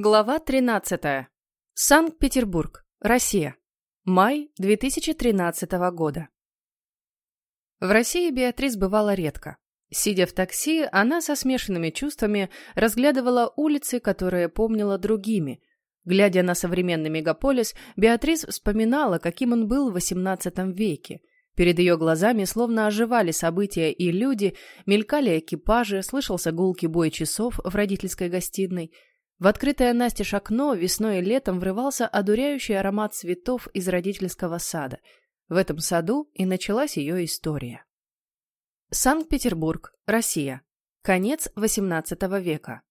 Глава 13. Санкт-Петербург, Россия. Май 2013 года. В России Беатрис бывала редко. Сидя в такси, она со смешанными чувствами разглядывала улицы, которые помнила другими. Глядя на современный мегаполис, Беатрис вспоминала, каким он был в XVIII веке. Перед ее глазами словно оживали события и люди, мелькали экипажи, слышался гулкий бой часов в родительской гостиной – в открытое настежь окно весной и летом врывался одуряющий аромат цветов из родительского сада. В этом саду и началась ее история. Санкт-Петербург, Россия. Конец XVIII века.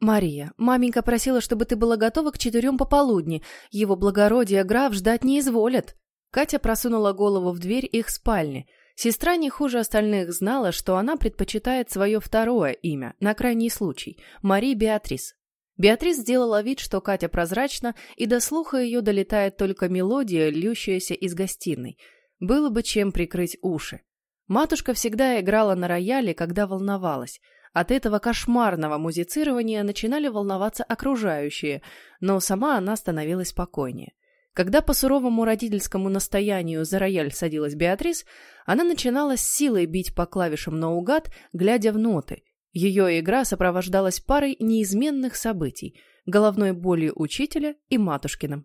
«Мария, маменька просила, чтобы ты была готова к четырем пополудни. Его благородие граф ждать не изволят». Катя просунула голову в дверь их спальни – Сестра не хуже остальных знала, что она предпочитает свое второе имя, на крайний случай – Мари Беатрис. Беатрис сделала вид, что Катя прозрачна, и до слуха ее долетает только мелодия, льющаяся из гостиной. Было бы чем прикрыть уши. Матушка всегда играла на рояле, когда волновалась. От этого кошмарного музицирования начинали волноваться окружающие, но сама она становилась спокойнее. Когда по суровому родительскому настоянию за рояль садилась Беатрис, она начинала с силой бить по клавишам наугад, глядя в ноты. Ее игра сопровождалась парой неизменных событий – головной болью учителя и матушкиным.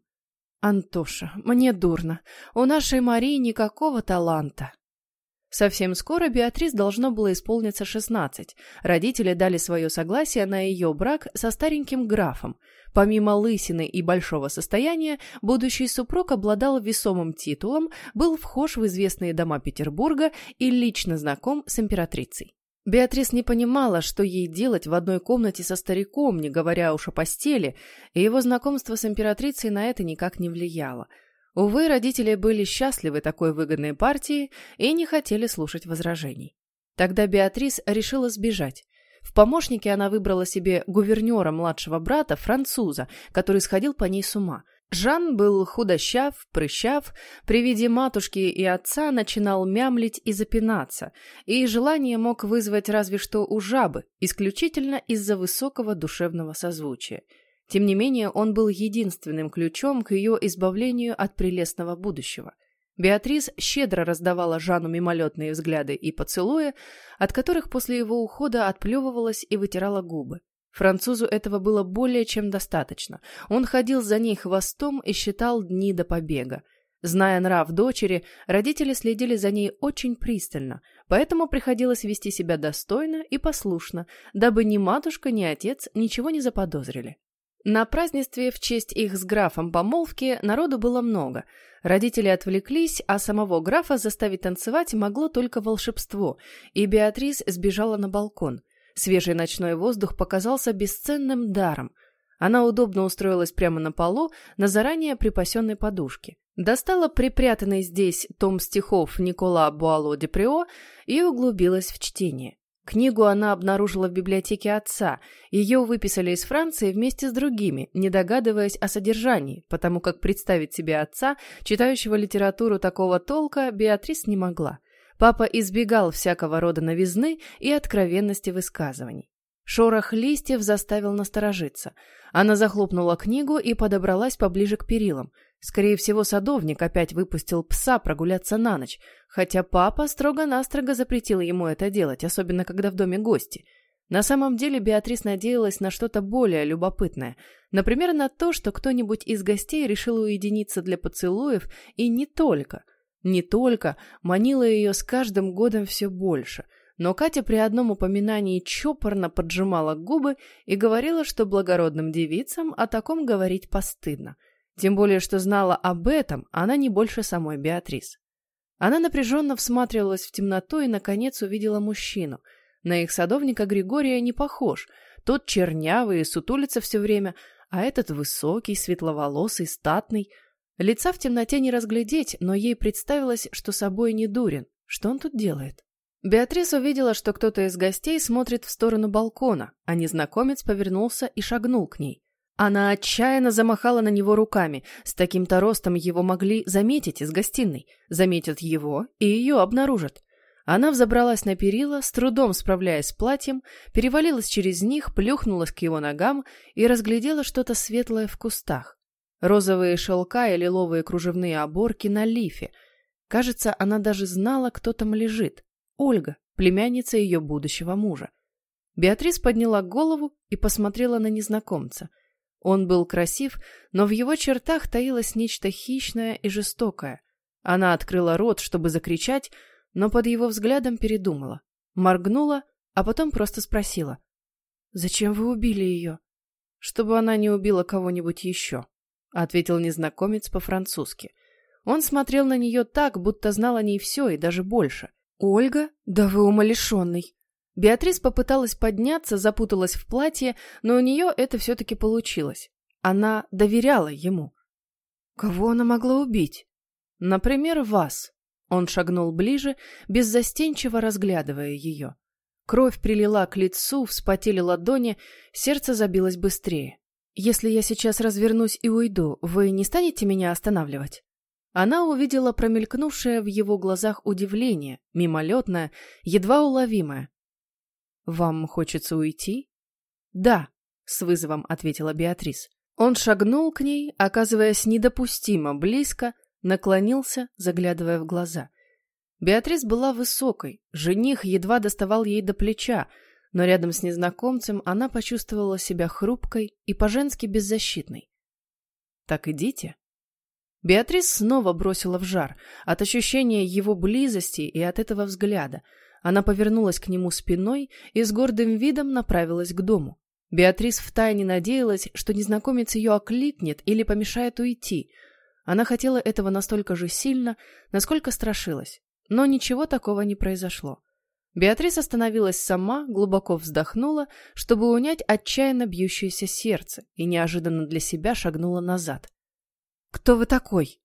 «Антоша, мне дурно. У нашей Марии никакого таланта». Совсем скоро Беатрис должно было исполниться 16. Родители дали свое согласие на ее брак со стареньким графом. Помимо лысины и большого состояния, будущий супруг обладал весомым титулом, был вхож в известные дома Петербурга и лично знаком с императрицей. Беатрис не понимала, что ей делать в одной комнате со стариком, не говоря уж о постели, и его знакомство с императрицей на это никак не влияло – Увы, родители были счастливы такой выгодной партии и не хотели слушать возражений. Тогда Беатрис решила сбежать. В помощнике она выбрала себе гувернера младшего брата, француза, который сходил по ней с ума. Жан был худощав, прыщав, при виде матушки и отца начинал мямлить и запинаться, и желание мог вызвать разве что у жабы, исключительно из-за высокого душевного созвучия – тем не менее, он был единственным ключом к ее избавлению от прелестного будущего. Беатрис щедро раздавала Жану мимолетные взгляды и поцелуи, от которых после его ухода отплевывалась и вытирала губы. Французу этого было более чем достаточно. Он ходил за ней хвостом и считал дни до побега. Зная нрав дочери, родители следили за ней очень пристально, поэтому приходилось вести себя достойно и послушно, дабы ни матушка, ни отец ничего не заподозрили. На празднестве в честь их с графом помолвки народу было много. Родители отвлеклись, а самого графа заставить танцевать могло только волшебство, и Беатрис сбежала на балкон. Свежий ночной воздух показался бесценным даром. Она удобно устроилась прямо на полу, на заранее припасенной подушке. Достала припрятанный здесь том стихов Никола Буало де Прио и углубилась в чтение. Книгу она обнаружила в библиотеке отца. Ее выписали из Франции вместе с другими, не догадываясь о содержании, потому как представить себе отца, читающего литературу такого толка, Беатрис не могла. Папа избегал всякого рода новизны и откровенности высказываний. Шорох листьев заставил насторожиться. Она захлопнула книгу и подобралась поближе к перилам – Скорее всего, садовник опять выпустил пса прогуляться на ночь, хотя папа строго-настрого запретил ему это делать, особенно когда в доме гости. На самом деле Беатрис надеялась на что-то более любопытное. Например, на то, что кто-нибудь из гостей решил уединиться для поцелуев, и не только. Не только, манила ее с каждым годом все больше. Но Катя при одном упоминании чопорно поджимала губы и говорила, что благородным девицам о таком говорить постыдно – тем более, что знала об этом она не больше самой Беатрис. Она напряженно всматривалась в темноту и, наконец, увидела мужчину. На их садовника Григория не похож. Тот чернявый и сутулится все время, а этот высокий, светловолосый, статный. Лица в темноте не разглядеть, но ей представилось, что собой не дурен. Что он тут делает? Беатрис увидела, что кто-то из гостей смотрит в сторону балкона, а незнакомец повернулся и шагнул к ней. Она отчаянно замахала на него руками. С таким-то ростом его могли заметить из гостиной. Заметят его и ее обнаружат. Она взобралась на перила, с трудом справляясь с платьем, перевалилась через них, плюхнулась к его ногам и разглядела что-то светлое в кустах. Розовые шелка и лиловые кружевные оборки на лифе. Кажется, она даже знала, кто там лежит. Ольга, племянница ее будущего мужа. Беатрис подняла голову и посмотрела на незнакомца. Он был красив, но в его чертах таилось нечто хищное и жестокое. Она открыла рот, чтобы закричать, но под его взглядом передумала. Моргнула, а потом просто спросила. «Зачем вы убили ее?» «Чтобы она не убила кого-нибудь еще», — ответил незнакомец по-французски. Он смотрел на нее так, будто знал о ней все и даже больше. «Ольга? Да вы умалишенный!» Беатрис попыталась подняться, запуталась в платье, но у нее это все-таки получилось. Она доверяла ему. «Кого она могла убить?» «Например, вас», он шагнул ближе, беззастенчиво разглядывая ее. Кровь прилила к лицу, вспотели ладони, сердце забилось быстрее. «Если я сейчас развернусь и уйду, вы не станете меня останавливать?» Она увидела промелькнувшее в его глазах удивление, мимолетное, едва уловимое. «Вам хочется уйти?» «Да», — с вызовом ответила Беатрис. Он шагнул к ней, оказываясь недопустимо близко, наклонился, заглядывая в глаза. Беатрис была высокой, жених едва доставал ей до плеча, но рядом с незнакомцем она почувствовала себя хрупкой и по-женски беззащитной. «Так идите». Беатрис снова бросила в жар от ощущения его близости и от этого взгляда. Она повернулась к нему спиной и с гордым видом направилась к дому. Беатрис втайне надеялась, что незнакомец ее окликнет или помешает уйти — она хотела этого настолько же сильно, насколько страшилась. Но ничего такого не произошло. Беатрис остановилась сама, глубоко вздохнула, чтобы унять отчаянно бьющееся сердце, и неожиданно для себя шагнула назад. «Кто вы такой?»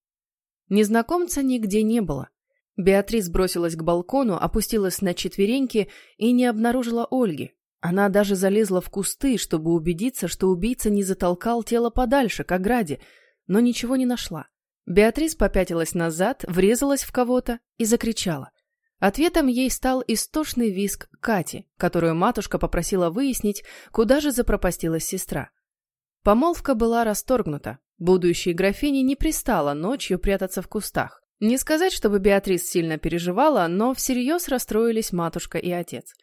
Незнакомца нигде не было. Беатрис бросилась к балкону, опустилась на четвереньки и не обнаружила Ольги. Она даже залезла в кусты, чтобы убедиться, что убийца не затолкал тело подальше, к ограде, но ничего не нашла. Беатрис попятилась назад, врезалась в кого-то и закричала. Ответом ей стал истошный визг Кати, которую матушка попросила выяснить, куда же запропастилась сестра. Помолвка была расторгнута. Будущей графине не пристало ночью прятаться в кустах. Не сказать, чтобы Беатрис сильно переживала, но всерьез расстроились матушка и отец.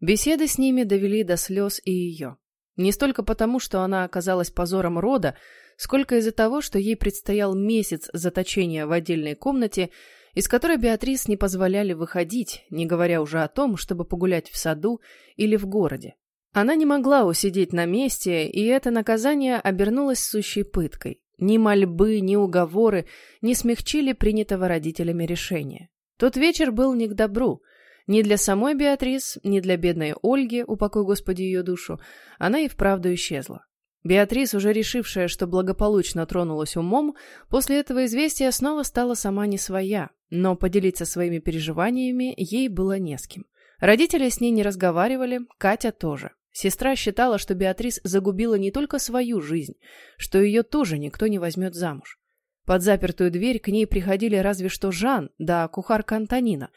Беседы с ними довели до слез и ее. Не столько потому, что она оказалась позором рода, сколько из-за того, что ей предстоял месяц заточения в отдельной комнате, из которой Беатрис не позволяли выходить, не говоря уже о том, чтобы погулять в саду или в городе. Она не могла усидеть на месте, и это наказание обернулось сущей пыткой. Ни мольбы, ни уговоры не смягчили принятого родителями решения. Тот вечер был не к добру. Ни для самой Беатрис, ни для бедной Ольги, упокой Господи ее душу, она и вправду исчезла. Беатрис, уже решившая, что благополучно тронулась умом, после этого известия снова стала сама не своя, но поделиться своими переживаниями ей было не с кем. Родители с ней не разговаривали, Катя тоже. Сестра считала, что Беатрис загубила не только свою жизнь, что ее тоже никто не возьмет замуж. Под запертую дверь к ней приходили разве что Жан, да кухарка Антонина.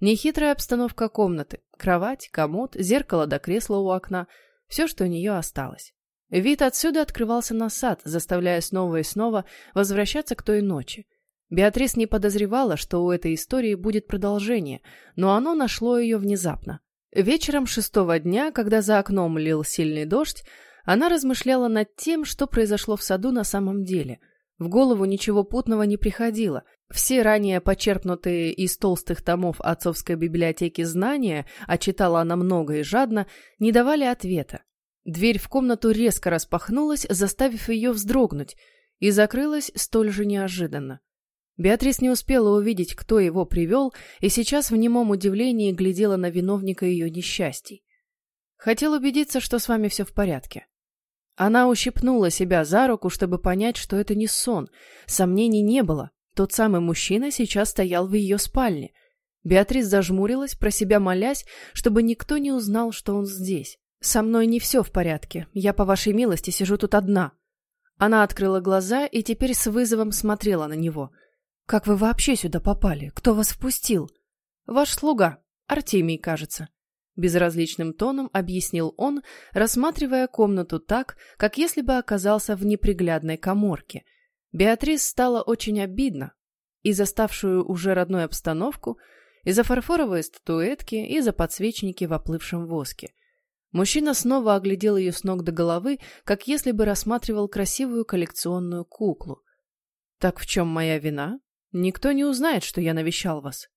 Нехитрая обстановка комнаты, кровать, комод, зеркало до кресла у окна – все, что у нее осталось. Вид отсюда открывался на сад, заставляя снова и снова возвращаться к той ночи. Беатрис не подозревала, что у этой истории будет продолжение, но оно нашло ее внезапно. Вечером шестого дня, когда за окном лил сильный дождь, она размышляла над тем, что произошло в саду на самом деле. В голову ничего путного не приходило. Все ранее почерпнутые из толстых томов отцовской библиотеки знания, а читала она много и жадно, не давали ответа. Дверь в комнату резко распахнулась, заставив ее вздрогнуть, и закрылась столь же неожиданно. Беатрис не успела увидеть, кто его привел, и сейчас в немом удивлении глядела на виновника ее несчастий. «Хотел убедиться, что с вами все в порядке». Она ущипнула себя за руку, чтобы понять, что это не сон. Сомнений не было. Тот самый мужчина сейчас стоял в ее спальне. Беатрис зажмурилась, про себя молясь, чтобы никто не узнал, что он здесь. «Со мной не все в порядке. Я, по вашей милости, сижу тут одна». Она открыла глаза и теперь с вызовом смотрела на него. «Как вы вообще сюда попали? Кто вас впустил?» «Ваш слуга», Артемий, кажется. Безразличным тоном объяснил он, рассматривая комнату так, как если бы оказался в неприглядной коморке. Беатрис стало очень обидно. И за ставшую уже родной обстановку, и за фарфоровые статуэтки, и за подсвечники в оплывшем воске. Мужчина снова оглядел ее с ног до головы, как если бы рассматривал красивую коллекционную куклу. «Так в чем моя вина? Никто не узнает, что я навещал вас».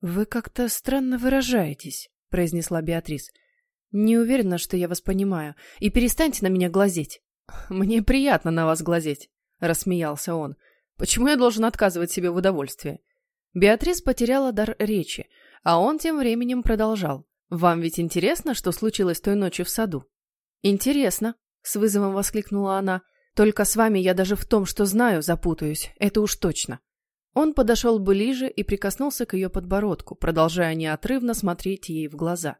«Вы как-то странно выражаетесь», — произнесла Беатрис. «Не уверена, что я вас понимаю. И перестаньте на меня глазеть». «Мне приятно на вас глазеть», — рассмеялся он. «Почему я должен отказывать себе в удовольствии?» Беатрис потеряла дар речи, а он тем временем продолжал. «Вам ведь интересно, что случилось той ночью в саду?» «Интересно», — с вызовом воскликнула она. «Только с вами я даже в том, что знаю, запутаюсь. Это уж точно». Он подошел ближе и прикоснулся к ее подбородку, продолжая неотрывно смотреть ей в глаза.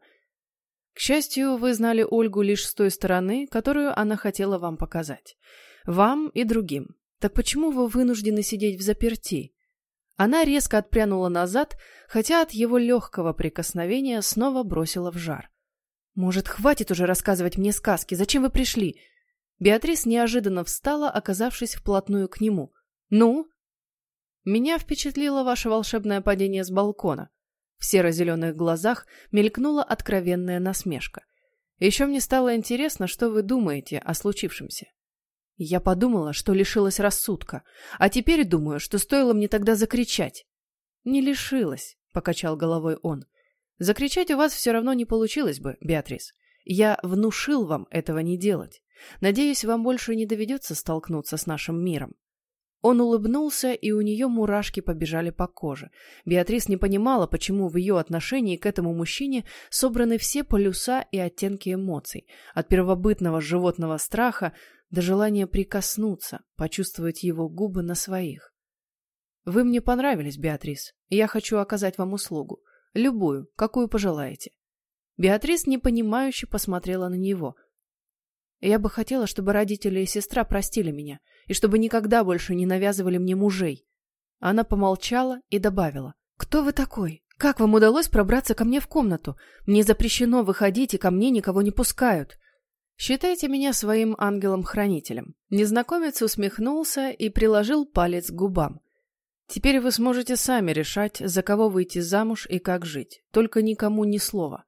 К счастью, вы знали Ольгу лишь с той стороны, которую она хотела вам показать. Вам и другим. Так почему вы вынуждены сидеть в заперти? Она резко отпрянула назад, хотя от его легкого прикосновения снова бросила в жар. «Может, хватит уже рассказывать мне сказки? Зачем вы пришли?» Беатрис неожиданно встала, оказавшись вплотную к нему. «Ну?» Меня впечатлило ваше волшебное падение с балкона. В серо-зеленых глазах мелькнула откровенная насмешка. Еще мне стало интересно, что вы думаете о случившемся. Я подумала, что лишилась рассудка, а теперь думаю, что стоило мне тогда закричать. Не лишилась, покачал головой он. Закричать у вас все равно не получилось бы, Беатрис. Я внушил вам этого не делать. Надеюсь, вам больше не доведется столкнуться с нашим миром. Он улыбнулся, и у нее мурашки побежали по коже. Беатрис не понимала, почему в ее отношении к этому мужчине собраны все полюса и оттенки эмоций, от первобытного животного страха до желания прикоснуться, почувствовать его губы на своих. «Вы мне понравились, Беатрис, я хочу оказать вам услугу. Любую, какую пожелаете». Беатрис непонимающе посмотрела на него – я бы хотела, чтобы родители и сестра простили меня, и чтобы никогда больше не навязывали мне мужей. Она помолчала и добавила. «Кто вы такой? Как вам удалось пробраться ко мне в комнату? Мне запрещено выходить, и ко мне никого не пускают». «Считайте меня своим ангелом-хранителем». Незнакомец усмехнулся и приложил палец к губам. «Теперь вы сможете сами решать, за кого выйти замуж и как жить. Только никому ни слова.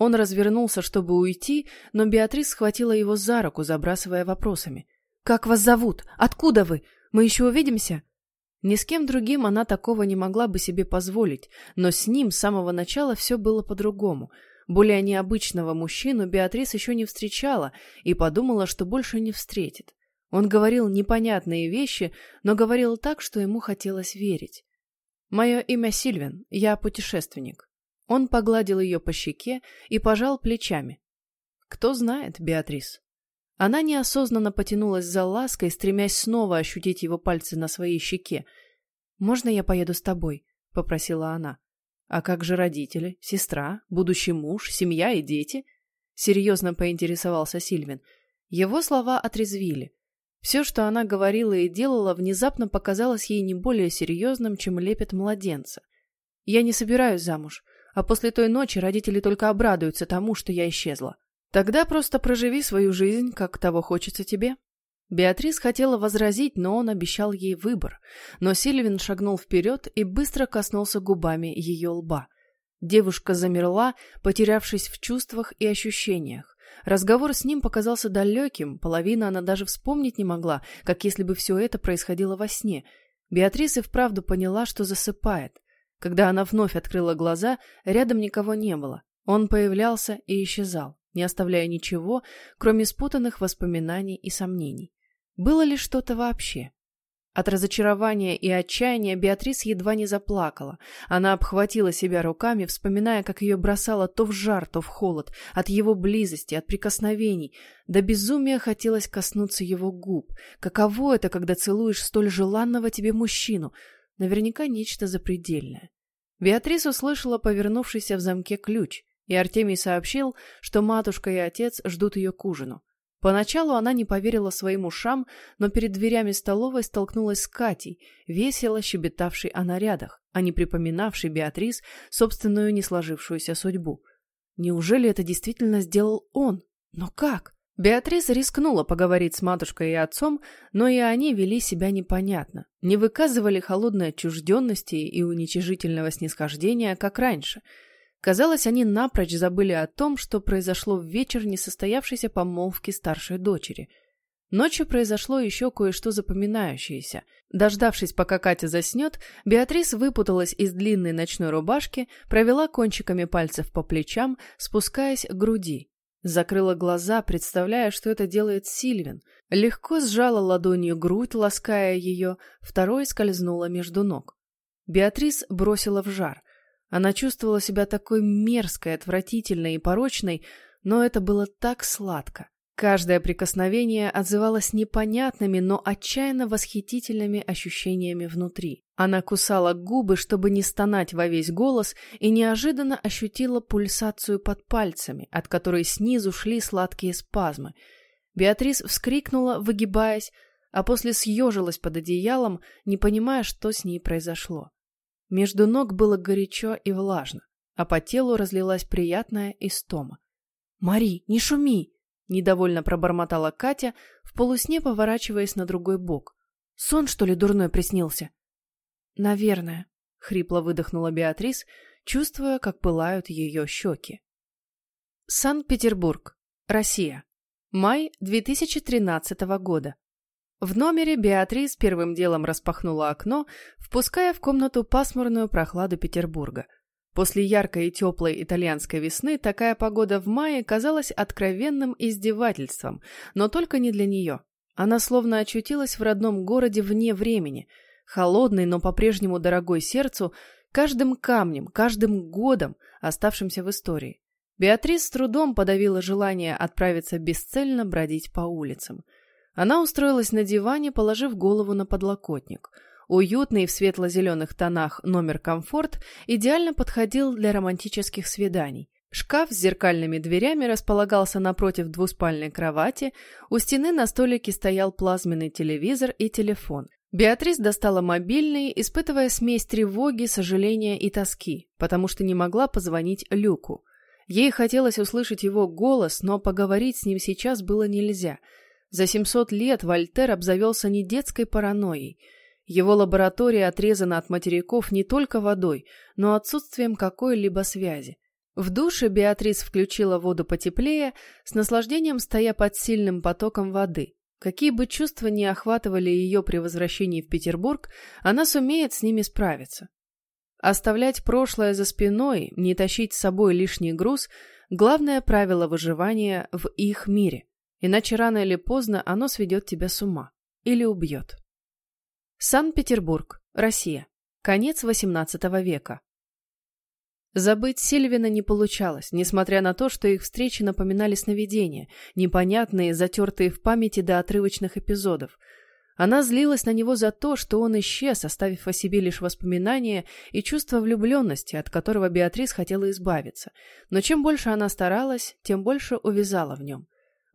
Он развернулся, чтобы уйти, но Беатрис схватила его за руку, забрасывая вопросами. «Как вас зовут? Откуда вы? Мы еще увидимся?» Ни с кем другим она такого не могла бы себе позволить, но с ним с самого начала все было по-другому. Более необычного мужчину Беатрис еще не встречала и подумала, что больше не встретит. Он говорил непонятные вещи, но говорил так, что ему хотелось верить. «Мое имя Сильвин, я путешественник. Он погладил ее по щеке и пожал плечами. Кто знает, Беатрис. Она неосознанно потянулась за лаской, стремясь снова ощутить его пальцы на своей щеке. «Можно я поеду с тобой?» — попросила она. «А как же родители, сестра, будущий муж, семья и дети?» — серьезно поинтересовался Сильвин. Его слова отрезвили. Все, что она говорила и делала, внезапно показалось ей не более серьезным, чем лепет младенца. «Я не собираюсь замуж. А после той ночи родители только обрадуются тому, что я исчезла. Тогда просто проживи свою жизнь, как того хочется тебе. Беатрис хотела возразить, но он обещал ей выбор. Но Сильвин шагнул вперед и быстро коснулся губами ее лба. Девушка замерла, потерявшись в чувствах и ощущениях. Разговор с ним показался далеким, половина она даже вспомнить не могла, как если бы все это происходило во сне. Беатрис и вправду поняла, что засыпает. Когда она вновь открыла глаза, рядом никого не было. Он появлялся и исчезал, не оставляя ничего, кроме спутанных воспоминаний и сомнений. Было ли что-то вообще? От разочарования и отчаяния Беатрис едва не заплакала. Она обхватила себя руками, вспоминая, как ее бросало то в жар, то в холод, от его близости, от прикосновений. До безумия хотелось коснуться его губ. Каково это, когда целуешь столь желанного тебе мужчину — Наверняка нечто запредельное. Беатрис услышала повернувшийся в замке ключ, и Артемий сообщил, что матушка и отец ждут ее к ужину. Поначалу она не поверила своим ушам, но перед дверями столовой столкнулась с Катей, весело щебетавшей о нарядах, а не припоминавшей Беатрис собственную несложившуюся судьбу. Неужели это действительно сделал он? Но как? Беатрис рискнула поговорить с матушкой и отцом, но и они вели себя непонятно, не выказывали холодной отчужденности и уничижительного снисхождения, как раньше – Казалось, они напрочь забыли о том, что произошло в вечер несостоявшейся помолвки старшей дочери. Ночью произошло еще кое-что запоминающееся. Дождавшись, пока Катя заснет, Беатрис выпуталась из длинной ночной рубашки, провела кончиками пальцев по плечам, спускаясь к груди. Закрыла глаза, представляя, что это делает Сильвин. Легко сжала ладонью грудь, лаская ее, второй скользнула между ног. Беатрис бросила в жар – она чувствовала себя такой мерзкой, отвратительной и порочной, но это было так сладко. Каждое прикосновение отзывалось непонятными, но отчаянно восхитительными ощущениями внутри. Она кусала губы, чтобы не стонать во весь голос, и неожиданно ощутила пульсацию под пальцами, от которой снизу шли сладкие спазмы. Беатрис вскрикнула, выгибаясь, а после съежилась под одеялом, не понимая, что с ней произошло. Между ног было горячо и влажно, а по телу разлилась приятная истома. «Мари, не шуми!» — недовольно пробормотала Катя, в полусне поворачиваясь на другой бок. «Сон, что ли, дурной приснился?» «Наверное», — хрипло выдохнула Беатрис, чувствуя, как пылают ее щеки. Санкт-Петербург, Россия. Май 2013 года. В номере Беатрис первым делом распахнула окно, впуская в комнату пасмурную прохладу Петербурга. После яркой и теплой итальянской весны такая погода в мае казалась откровенным издевательством, но только не для нее. Она словно очутилась в родном городе вне времени, холодный, но по-прежнему дорогой сердцу, каждым камнем, каждым годом, оставшимся в истории. Беатрис с трудом подавила желание отправиться бесцельно бродить по улицам – она устроилась на диване, положив голову на подлокотник. Уютный в светло-зеленых тонах номер «Комфорт» идеально подходил для романтических свиданий. Шкаф с зеркальными дверями располагался напротив двуспальной кровати, у стены на столике стоял плазменный телевизор и телефон. Беатрис достала мобильный, испытывая смесь тревоги, сожаления и тоски, потому что не могла позвонить Люку. Ей хотелось услышать его голос, но поговорить с ним сейчас было нельзя – за 700 лет Вольтер обзавелся не детской паранойей. Его лаборатория отрезана от материков не только водой, но отсутствием какой-либо связи. В душе Беатрис включила воду потеплее, с наслаждением стоя под сильным потоком воды. Какие бы чувства ни охватывали ее при возвращении в Петербург, она сумеет с ними справиться. Оставлять прошлое за спиной, не тащить с собой лишний груз – главное правило выживания в их мире. Иначе рано или поздно оно сведет тебя с ума. Или убьет. Санкт-Петербург, Россия. Конец XVIII века. Забыть Сильвина не получалось, несмотря на то, что их встречи напоминали сновидения, непонятные, затертые в памяти до отрывочных эпизодов. Она злилась на него за то, что он исчез, оставив о себе лишь воспоминания и чувство влюбленности, от которого Беатрис хотела избавиться. Но чем больше она старалась, тем больше увязала в нем.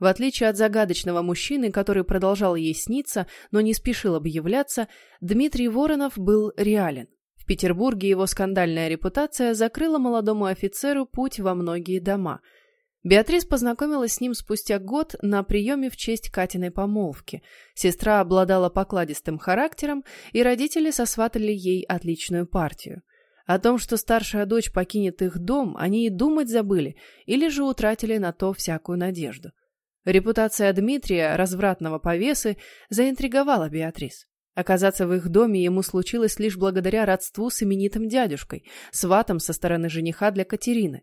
В отличие от загадочного мужчины, который продолжал ей сниться, но не спешил объявляться, Дмитрий Воронов был реален. В Петербурге его скандальная репутация закрыла молодому офицеру путь во многие дома. Беатрис познакомилась с ним спустя год на приеме в честь Катиной помолвки. Сестра обладала покладистым характером, и родители сосватали ей отличную партию. О том, что старшая дочь покинет их дом, они и думать забыли, или же утратили на то всякую надежду. Репутация Дмитрия, развратного повесы, заинтриговала Беатрис. Оказаться в их доме ему случилось лишь благодаря родству с именитым дядюшкой, сватом со стороны жениха для Катерины.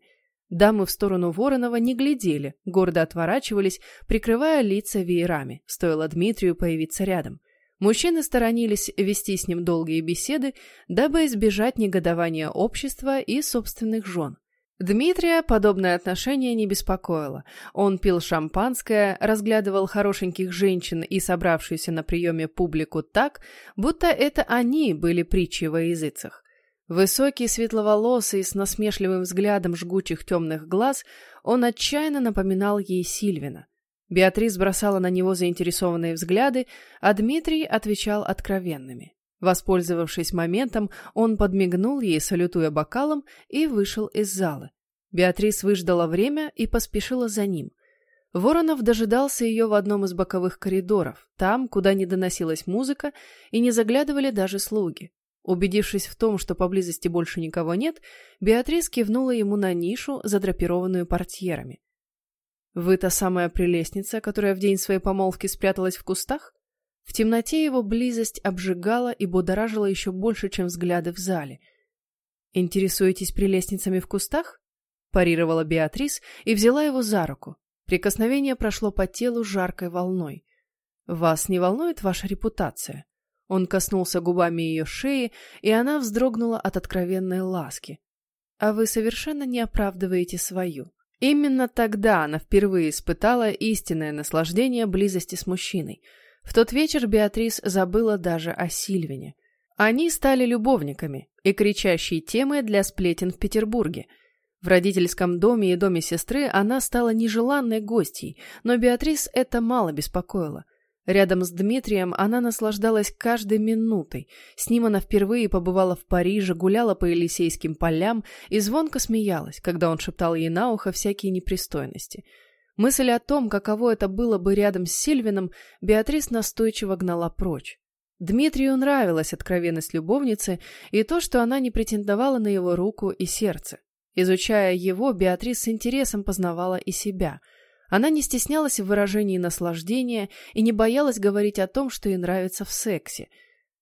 Дамы в сторону Воронова не глядели, гордо отворачивались, прикрывая лица веерами, стоило Дмитрию появиться рядом. Мужчины сторонились вести с ним долгие беседы, дабы избежать негодования общества и собственных жен. Дмитрия подобное отношение не беспокоило. Он пил шампанское, разглядывал хорошеньких женщин и собравшуюся на приеме публику так, будто это они были притчей во языцах. Высокий, светловолосый, с насмешливым взглядом жгучих темных глаз, он отчаянно напоминал ей Сильвина. Беатрис бросала на него заинтересованные взгляды, а Дмитрий отвечал откровенными. Воспользовавшись моментом, он подмигнул ей, салютуя бокалом, и вышел из зала. Беатрис выждала время и поспешила за ним. Воронов дожидался ее в одном из боковых коридоров, там, куда не доносилась музыка и не заглядывали даже слуги. Убедившись в том, что поблизости больше никого нет, Беатрис кивнула ему на нишу, задрапированную портьерами. «Вы та самая прелестница, которая в день своей помолвки спряталась в кустах?» В темноте его близость обжигала и будоражила еще больше, чем взгляды в зале. «Интересуетесь прелестницами в кустах?» парировала Беатрис и взяла его за руку. Прикосновение прошло по телу жаркой волной. «Вас не волнует ваша репутация?» Он коснулся губами ее шеи, и она вздрогнула от откровенной ласки. «А вы совершенно не оправдываете свою». Именно тогда она впервые испытала истинное наслаждение близости с мужчиной. В тот вечер Беатрис забыла даже о Сильвине. Они стали любовниками и кричащей темой для сплетен в Петербурге. В родительском доме и доме сестры она стала нежеланной гостьей, но Беатрис это мало беспокоило. Рядом с Дмитрием она наслаждалась каждой минутой. С ним она впервые побывала в Париже, гуляла по Елисейским полям и звонко смеялась, когда он шептал ей на ухо всякие непристойности. Мысль о том, каково это было бы рядом с Сильвином, Беатрис настойчиво гнала прочь. Дмитрию нравилась откровенность любовницы и то, что она не претендовала на его руку и сердце. Изучая его, Беатрис с интересом познавала и себя – она не стеснялась в выражении наслаждения и не боялась говорить о том, что ей нравится в сексе.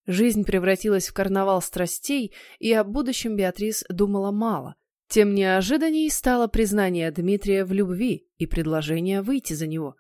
Жизнь превратилась в карнавал страстей, и о будущем Беатрис думала мало. Тем неожиданней стало признание Дмитрия в любви и предложение выйти за него.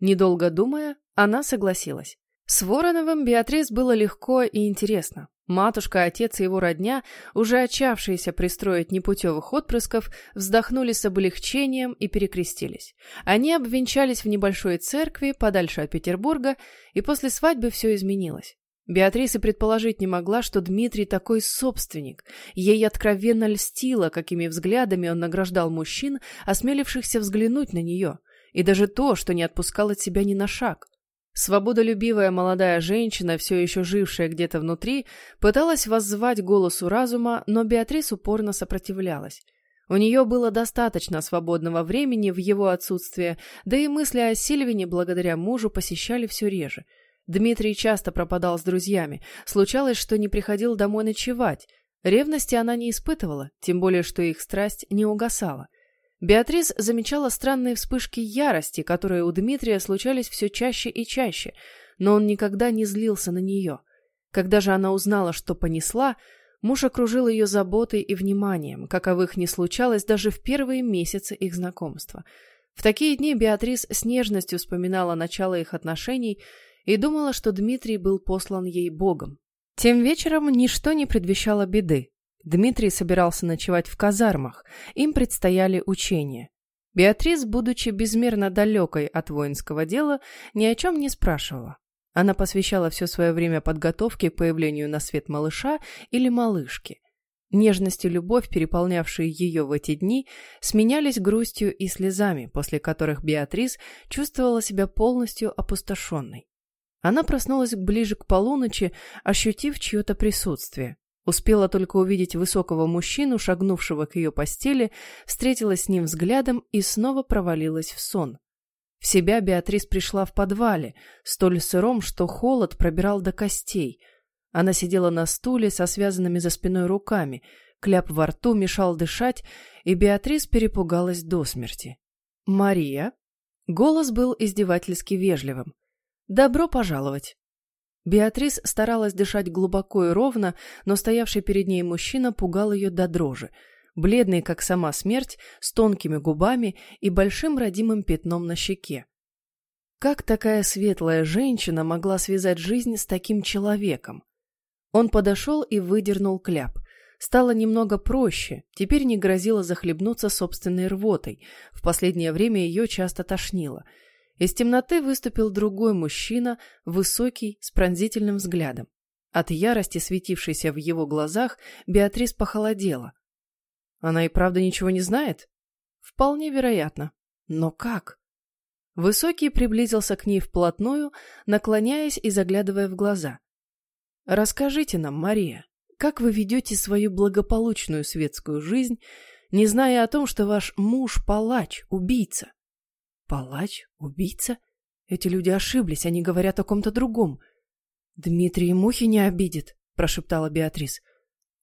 Недолго думая, она согласилась. С Вороновым Беатрис было легко и интересно. Матушка, отец и его родня, уже отчавшиеся пристроить непутевых отпрысков, вздохнули с облегчением и перекрестились. Они обвенчались в небольшой церкви, подальше от Петербурга, и после свадьбы все изменилось. Беатриса предположить не могла, что Дмитрий такой собственник. Ей откровенно льстило, какими взглядами он награждал мужчин, осмелившихся взглянуть на нее, и даже то, что не отпускал от себя ни на шаг. Свободолюбивая молодая женщина, все еще жившая где-то внутри, пыталась воззвать голосу разума, но Беатрис упорно сопротивлялась. У нее было достаточно свободного времени в его отсутствие, да и мысли о Сильвине благодаря мужу посещали все реже. Дмитрий часто пропадал с друзьями, случалось, что не приходил домой ночевать. Ревности она не испытывала, тем более, что их страсть не угасала. Беатрис замечала странные вспышки ярости, которые у Дмитрия случались все чаще и чаще, но он никогда не злился на нее. Когда же она узнала, что понесла, муж окружил ее заботой и вниманием, каковых не случалось даже в первые месяцы их знакомства. В такие дни Беатрис с нежностью вспоминала начало их отношений и думала, что Дмитрий был послан ей Богом. Тем вечером ничто не предвещало беды. Дмитрий собирался ночевать в казармах, им предстояли учения. Беатрис, будучи безмерно далекой от воинского дела, ни о чем не спрашивала. Она посвящала все свое время подготовке к появлению на свет малыша или малышки. Нежность и любовь, переполнявшие ее в эти дни, сменялись грустью и слезами, после которых Беатрис чувствовала себя полностью опустошенной. Она проснулась ближе к полуночи, ощутив чье-то присутствие. Успела только увидеть высокого мужчину, шагнувшего к ее постели, встретилась с ним взглядом и снова провалилась в сон. В себя Беатрис пришла в подвале, столь сыром, что холод пробирал до костей. Она сидела на стуле со связанными за спиной руками, кляп во рту мешал дышать, и Беатрис перепугалась до смерти. «Мария?» Голос был издевательски вежливым. «Добро пожаловать!» Беатрис старалась дышать глубоко и ровно, но стоявший перед ней мужчина пугал ее до дрожи. Бледный, как сама смерть, с тонкими губами и большим родимым пятном на щеке. Как такая светлая женщина могла связать жизнь с таким человеком? Он подошел и выдернул кляп. Стало немного проще, теперь не грозило захлебнуться собственной рвотой. В последнее время ее часто тошнило – из темноты выступил другой мужчина, высокий, с пронзительным взглядом. От ярости, светившейся в его глазах, Беатрис похолодела. Она и правда ничего не знает? Вполне вероятно. Но как? Высокий приблизился к ней вплотную, наклоняясь и заглядывая в глаза. «Расскажите нам, Мария, как вы ведете свою благополучную светскую жизнь, не зная о том, что ваш муж – палач, убийца?» «Палач? Убийца?» Эти люди ошиблись, они говорят о ком-то другом. «Дмитрий мухи не обидит», – прошептала Беатрис.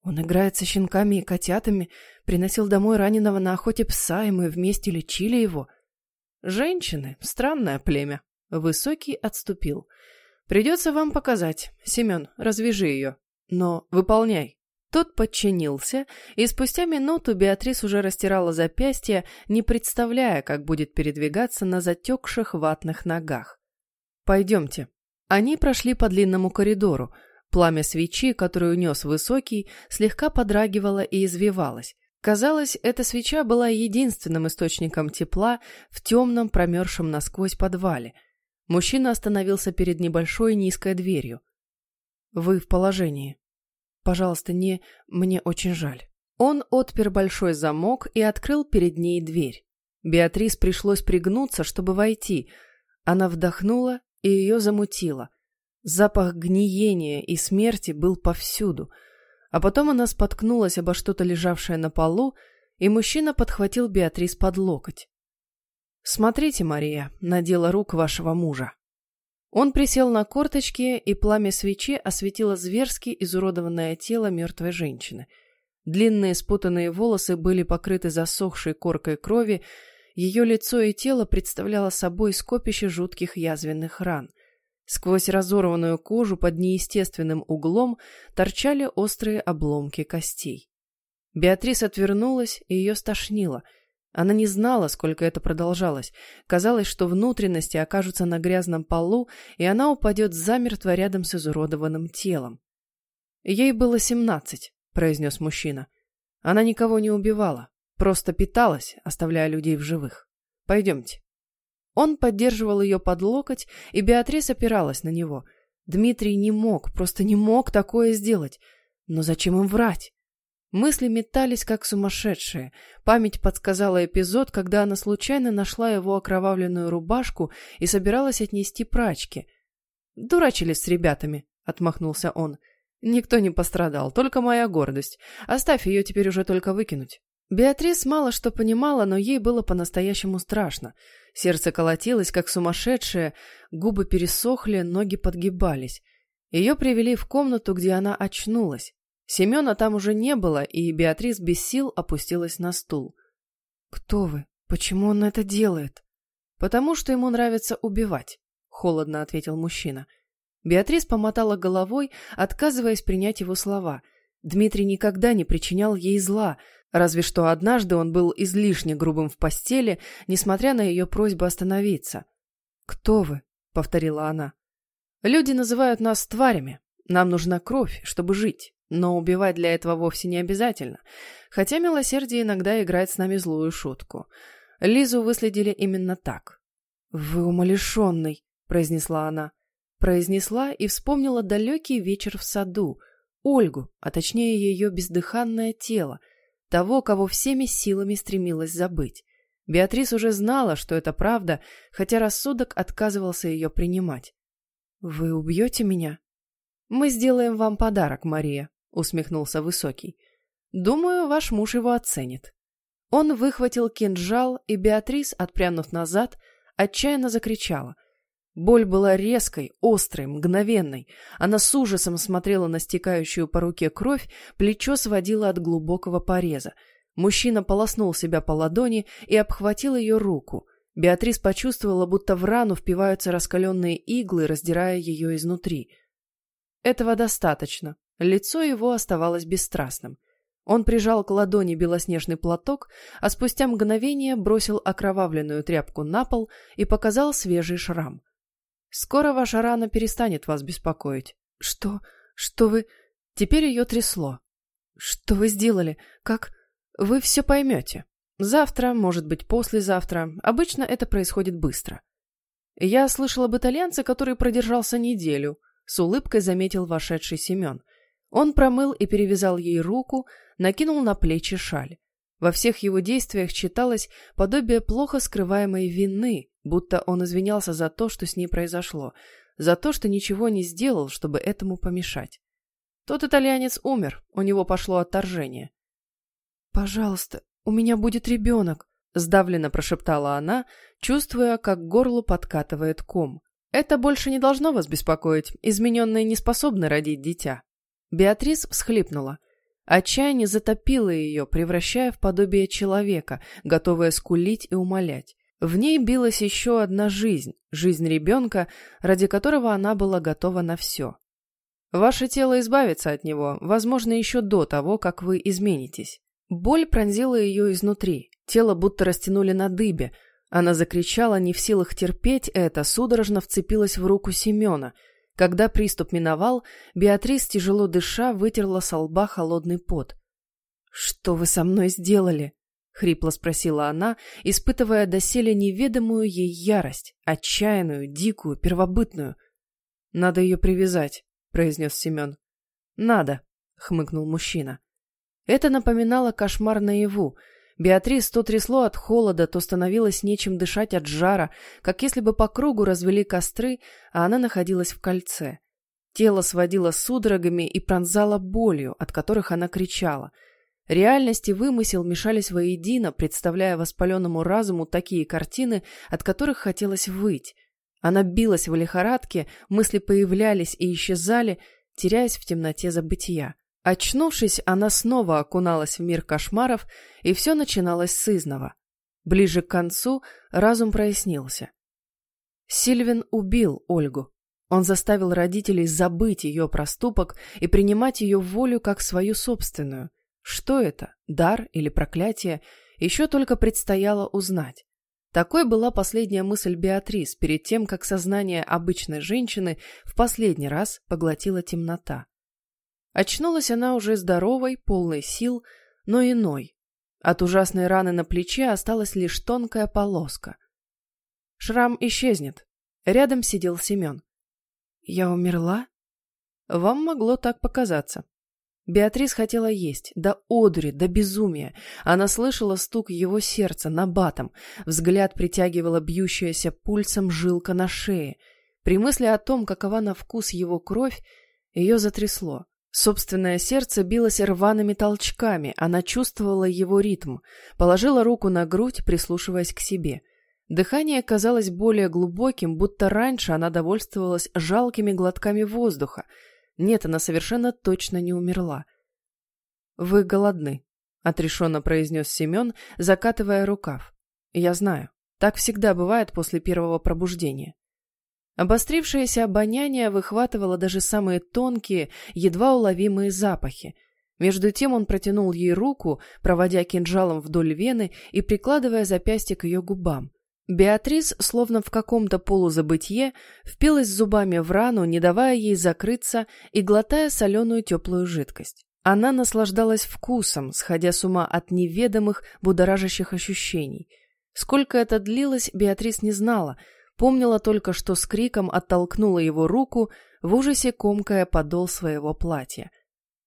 «Он играет со щенками и котятами, приносил домой раненого на охоте пса, и мы вместе лечили его». Женщины — странное племя. Высокий отступил. Придется вам показать. Семен, развяжи ее. Но выполняй. Тот подчинился, и спустя минуту Беатрис уже растирала запястье, не представляя, как будет передвигаться на затекших ватных ногах. «Пойдемте». Они прошли по длинному коридору. Пламя свечи, которую нес Высокий, слегка подрагивало и извивалось. Казалось, эта свеча была единственным источником тепла в темном, промерзшем насквозь подвале. Мужчина остановился перед небольшой низкой дверью. «Вы в положении. Пожалуйста, не... Мне очень жаль». Он отпер большой замок и открыл перед ней дверь. Беатрис пришлось пригнуться, чтобы войти. Она вдохнула, и ее замутило. Запах гниения и смерти был повсюду — а потом она споткнулась обо что-то лежавшее на полу, и мужчина подхватил Беатрис под локоть. «Смотрите, Мария, на дело рук вашего мужа». Он присел на корточки, и пламя свечи осветило зверски изуродованное тело мертвой женщины. Длинные спутанные волосы были покрыты засохшей коркой крови, ее лицо и тело представляло собой скопище жутких язвенных ран. Сквозь разорванную кожу под неестественным углом торчали острые обломки костей. Беатрис отвернулась, и ее стошнило. Она не знала, сколько это продолжалось. Казалось, что внутренности окажутся на грязном полу, и она упадет замертво рядом с изуродованным телом. «Ей было семнадцать», — произнес мужчина. «Она никого не убивала, просто питалась, оставляя людей в живых. Пойдемте». Он поддерживал ее под локоть, и Беатрис опиралась на него. Дмитрий не мог, просто не мог такое сделать. Но зачем им врать? Мысли метались, как сумасшедшие. Память подсказала эпизод, когда она случайно нашла его окровавленную рубашку и собиралась отнести прачке. «Дурачились с ребятами», — отмахнулся он. «Никто не пострадал, только моя гордость. Оставь ее теперь уже только выкинуть». Беатрис мало что понимала, но ей было по-настоящему страшно. Сердце колотилось, как сумасшедшее, губы пересохли, ноги подгибались. Ее привели в комнату, где она очнулась. Семена там уже не было, и Беатрис без сил опустилась на стул. «Кто вы? Почему он это делает?» «Потому что ему нравится убивать», — холодно ответил мужчина. Беатрис помотала головой, отказываясь принять его слова. Дмитрий никогда не причинял ей зла — Разве что однажды он был излишне грубым в постели, несмотря на ее просьбу остановиться. «Кто вы?» — повторила она. «Люди называют нас тварями. Нам нужна кровь, чтобы жить. Но убивать для этого вовсе не обязательно. Хотя милосердие иногда играет с нами злую шутку. Лизу выследили именно так». «Вы умалишенный», — произнесла она. Произнесла и вспомнила далекий вечер в саду, Ольгу, а точнее ее бездыханное тело — того, кого всеми силами стремилась забыть. Беатрис уже знала, что это правда, хотя рассудок отказывался ее принимать. «Вы убьете меня?» «Мы сделаем вам подарок, Мария», — усмехнулся Высокий. «Думаю, ваш муж его оценит». Он выхватил кинжал, и Беатрис, отпрянув назад, отчаянно закричала — Боль была резкой, острой, мгновенной. Она с ужасом смотрела на стекающую по руке кровь, плечо сводило от глубокого пореза. Мужчина полоснул себя по ладони и обхватил ее руку. Беатрис почувствовала, будто в рану впиваются раскаленные иглы, раздирая ее изнутри. Этого достаточно. Лицо его оставалось бесстрастным. Он прижал к ладони белоснежный платок, а спустя мгновение бросил окровавленную тряпку на пол и показал свежий шрам. Скоро ваша рана перестанет вас беспокоить. Что? Что вы... Теперь ее трясло. Что вы сделали? Как... Вы все поймете. Завтра, может быть, послезавтра. Обычно это происходит быстро. Я слышал об итальянце, который продержался неделю. С улыбкой заметил вошедший Семен. Он промыл и перевязал ей руку, накинул на плечи шаль. Во всех его действиях читалось подобие плохо скрываемой вины, будто он извинялся за то, что с ней произошло, за то, что ничего не сделал, чтобы этому помешать. Тот итальянец умер, у него пошло отторжение. «Пожалуйста, у меня будет ребенок», — сдавленно прошептала она, чувствуя, как к горлу подкатывает ком. «Это больше не должно вас беспокоить, измененные не способны родить дитя». Беатрис всхлипнула. Отчаяние затопило ее, превращая в подобие человека, готовое скулить и умолять. В ней билась еще одна жизнь, жизнь ребенка, ради которого она была готова на все. Ваше тело избавится от него, возможно, еще до того, как вы изменитесь. Боль пронзила ее изнутри, тело будто растянули на дыбе. Она закричала, не в силах терпеть это, судорожно вцепилась в руку Семена – когда приступ миновал, Беатрис, тяжело дыша, вытерла со лба холодный пот. «Что вы со мной сделали?» — хрипло спросила она, испытывая доселе неведомую ей ярость, отчаянную, дикую, первобытную. «Надо ее привязать», — произнес Семен. «Надо», — хмыкнул мужчина. Это напоминало кошмар наяву, Беатрис то трясло от холода, то становилось нечем дышать от жара, как если бы по кругу развели костры, а она находилась в кольце. Тело сводило судорогами и пронзало болью, от которых она кричала. Реальность и вымысел мешались воедино, представляя воспаленному разуму такие картины, от которых хотелось выть. Она билась в лихорадке, мысли появлялись и исчезали, теряясь в темноте забытия. Очнувшись, она снова окуналась в мир кошмаров, и все начиналось с изного. Ближе к концу разум прояснился. Сильвин убил Ольгу. Он заставил родителей забыть ее проступок и принимать ее волю как свою собственную. Что это, дар или проклятие, еще только предстояло узнать. Такой была последняя мысль Беатрис перед тем, как сознание обычной женщины в последний раз поглотила темнота. Очнулась она уже здоровой, полной сил, но иной. От ужасной раны на плече осталась лишь тонкая полоска. Шрам исчезнет. Рядом сидел Семен. «Я умерла?» «Вам могло так показаться». Беатрис хотела есть, до одури, до безумия. Она слышала стук его сердца на батом, взгляд притягивала бьющаяся пульсом жилка на шее. При мысли о том, какова на вкус его кровь, ее затрясло. Собственное сердце билось рваными толчками, она чувствовала его ритм, положила руку на грудь, прислушиваясь к себе. Дыхание казалось более глубоким, будто раньше она довольствовалась жалкими глотками воздуха. Нет, она совершенно точно не умерла. «Вы голодны», — отрешенно произнес Семен, закатывая рукав. «Я знаю. Так всегда бывает после первого пробуждения. Обострившееся обоняние выхватывало даже самые тонкие, едва уловимые запахи. Между тем он протянул ей руку, проводя кинжалом вдоль вены и прикладывая запястье к ее губам. Беатрис, словно в каком-то полузабытье, впилась зубами в рану, не давая ей закрыться и глотая соленую теплую жидкость. Она наслаждалась вкусом, сходя с ума от неведомых, будоражащих ощущений. Сколько это длилось, Беатрис не знала — Помнила только, что с криком оттолкнула его руку, в ужасе комкая подол своего платья.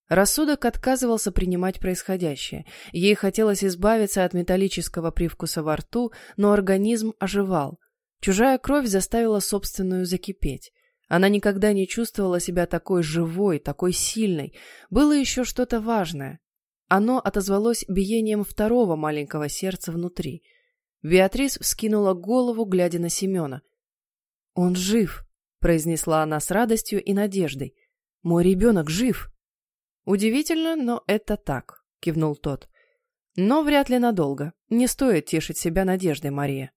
Рассудок отказывался принимать происходящее. Ей хотелось избавиться от металлического привкуса во рту, но организм оживал. Чужая кровь заставила собственную закипеть. Она никогда не чувствовала себя такой живой, такой сильной. Было еще что-то важное. Оно отозвалось биением второго маленького сердца внутри — Беатрис вскинула голову, глядя на Семена. «Он жив», — произнесла она с радостью и надеждой. «Мой ребенок жив». «Удивительно, но это так», — кивнул тот. «Но вряд ли надолго. Не стоит тешить себя надеждой, Мария».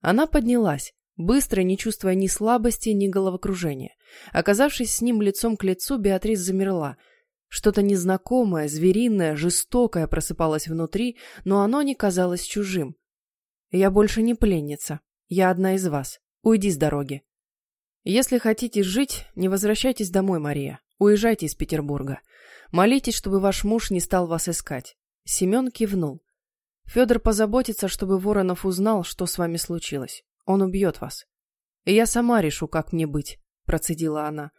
Она поднялась, быстро, не чувствуя ни слабости, ни головокружения. Оказавшись с ним лицом к лицу, Беатрис замерла. Что-то незнакомое, звериное, жестокое просыпалось внутри, но оно не казалось чужим. Я больше не пленница. Я одна из вас. Уйди с дороги. Если хотите жить, не возвращайтесь домой, Мария. Уезжайте из Петербурга. Молитесь, чтобы ваш муж не стал вас искать. Семен кивнул. Федор позаботится, чтобы Воронов узнал, что с вами случилось. Он убьет вас. И я сама решу, как мне быть, процедила она.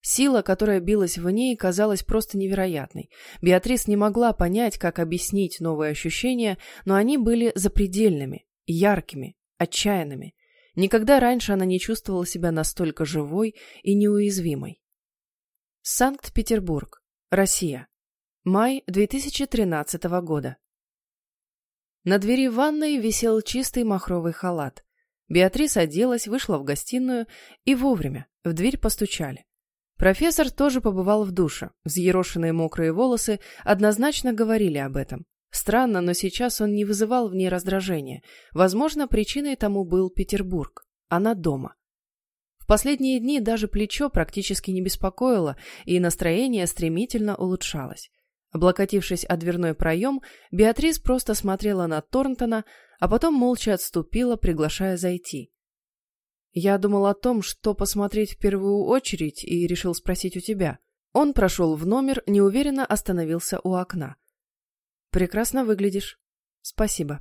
Сила, которая билась в ней, казалась просто невероятной. Беатрис не могла понять, как объяснить новые ощущения, но они были запредельными, яркими, отчаянными. Никогда раньше она не чувствовала себя настолько живой и неуязвимой. Санкт-Петербург, Россия. Май 2013 года. На двери ванной висел чистый махровый халат. Беатрис оделась, вышла в гостиную и вовремя в дверь постучали. Профессор тоже побывал в душе. Взъерошенные мокрые волосы однозначно говорили об этом. Странно, но сейчас он не вызывал в ней раздражения. Возможно, причиной тому был Петербург. Она дома. В последние дни даже плечо практически не беспокоило, и настроение стремительно улучшалось. Облокотившись о дверной проем, Беатрис просто смотрела на Торнтона, а потом молча отступила, приглашая зайти. Я думал о том, что посмотреть в первую очередь, и решил спросить у тебя. Он прошел в номер, неуверенно остановился у окна. Прекрасно выглядишь. Спасибо.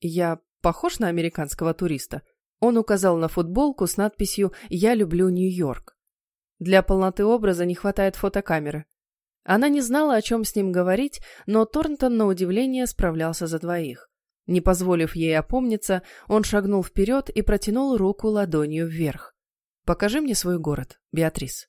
Я похож на американского туриста? Он указал на футболку с надписью «Я люблю Нью-Йорк». Для полноты образа не хватает фотокамеры. Она не знала, о чем с ним говорить, но Торнтон, на удивление, справлялся за двоих. Не позволив ей опомниться, он шагнул вперед и протянул руку ладонью вверх. «Покажи мне свой город, Беатрис».